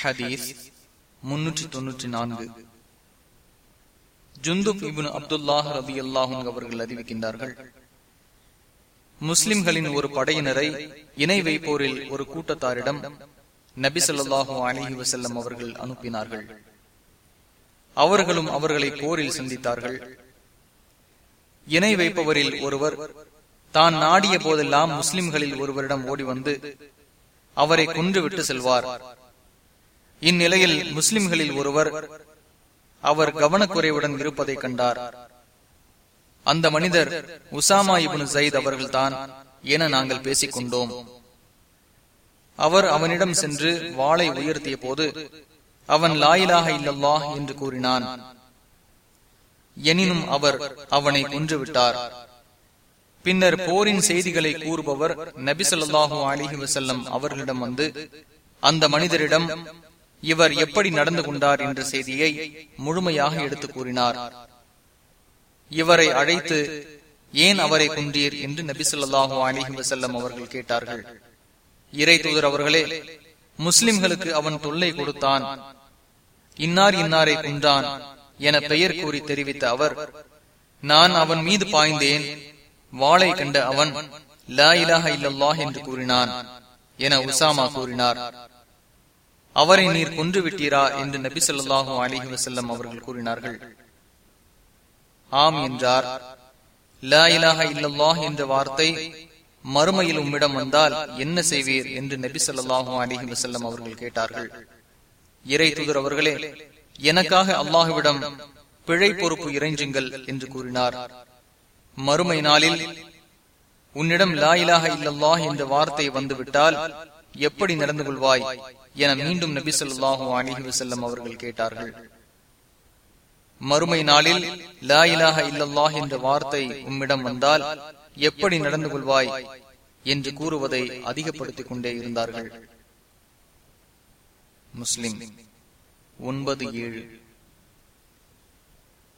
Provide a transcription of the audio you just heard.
ஹதீஸ் முன்னூற்றி தொன்னூற்றி நான்கு. ஜுந்துப் இபுன் அப்துல்லாஹ் ரபி அல்லாஹும் அவர்கள் அறிவிக்கின்றார்கள் முஸ்லிம்களின் ஒரு படையினரை இணை வைப்போரில் ஒரு கூட்டத்தாரிடம் நபி சொல்லாஹு அலிஹி வசல்லம் அவர்கள் அனுப்பினார்கள். அவர்களும் அவர்களை போரில் சந்தித்தார்கள். இணை வைப்பவரில் ஒருவர் தான் நாடிய போதெல்லாம் முஸ்லிம்களில் ஒருவரிடம் ஓடி வந்து அவரை கொன்றுவிட்டு செல்வார். இந்நிலையில் முஸ்லிம்களில் ஒருவர் அவர் கவனக்குறைவுடன் இருப்பதை கண்டார். அந்த மனிதர் உசாமா இபுன் சயித் அவர்கள்தான் என நாங்கள் பேசிக் கொண்டோம் அவர் அவனிடம் சென்று வாளை உயர்த்திய போது அவன் லாயிலாக இல்லல்லா என்று கூறினான். எனினும் அவர் அவனை கொன்றுவிட்டார். பின்னர் போரின் செய்திகளை கூறுபவர் நபிசல்லாஹூ அலிஹி வசல்லம் அவர்களிடம் வந்து அந்த மனிதரிடம் இவர் எப்படி நடந்து கொண்டார் என்ற செய்தியை முழுமையாக எடுத்து கூறினார். இவரை அழைத்து ஏன் அவரை கொன்றீர்? என்று நபிசல்லாஹூ அலிஹி வசல்லம் அவர்கள் கேட்டார்கள். இறை தூதர் அவர்களே முஸ்லிம்களுக்கு அவன் தொல்லை கொடுத்தான். இன்னார் இன்னாரை கொன்றான் என பெயர் கூறி தெரிவித்த அவர் நான் அவன் மீது பாய்ந்தேன். வாளை கண்ட அவன் லா இலாஹ இல்லல்லாஹ் என்று கூறினான் என உசாமா கூறினார். அவரை நீர் கொன்று விட்டீரா என்று நபி சொல்லாஹு அலிஹி வசல்லம் அவர்கள் கூறினார்கள். ஆம் என்றார். லா இலாஹ இல்லல்லாஹ் என்ற வார்த்தை மறுமையில் உம்மிடம் வந்தால் என்ன செய்வீர் என்று நபி சொல்லாஹு அலிஹி வசல்லம் அவர்கள் கேட்டார்கள். இறை தூதர் அவர்களே எனக்காக அல்லாஹுவிடம் பிழை பொறுப்பு இறைஞ்சுங்கள் என்று கூறினார். மறுமை நாளில் உன்னிடம் லாயிலாக இல்லல்லாஹ் என்ற வார்த்தை வந்துவிட்டால் எப்படி நடந்து கொள்வாய் என மீண்டும் நபி சொல்லாஹும் அலிஹி வசல்லம் அவர்கள் கேட்டார்கள். மறுமை நாளில் லா இலாக இல்லல்லாஹ் என்ற வார்த்தை உம்மிடம் வந்தால் எப்படி நடந்து கொள்வாய் என்று கூறுவதை அதிகப்படுத்திக் கொண்டே இருந்தார்கள். முஸ்லிம் ஒன்பது ஏழு.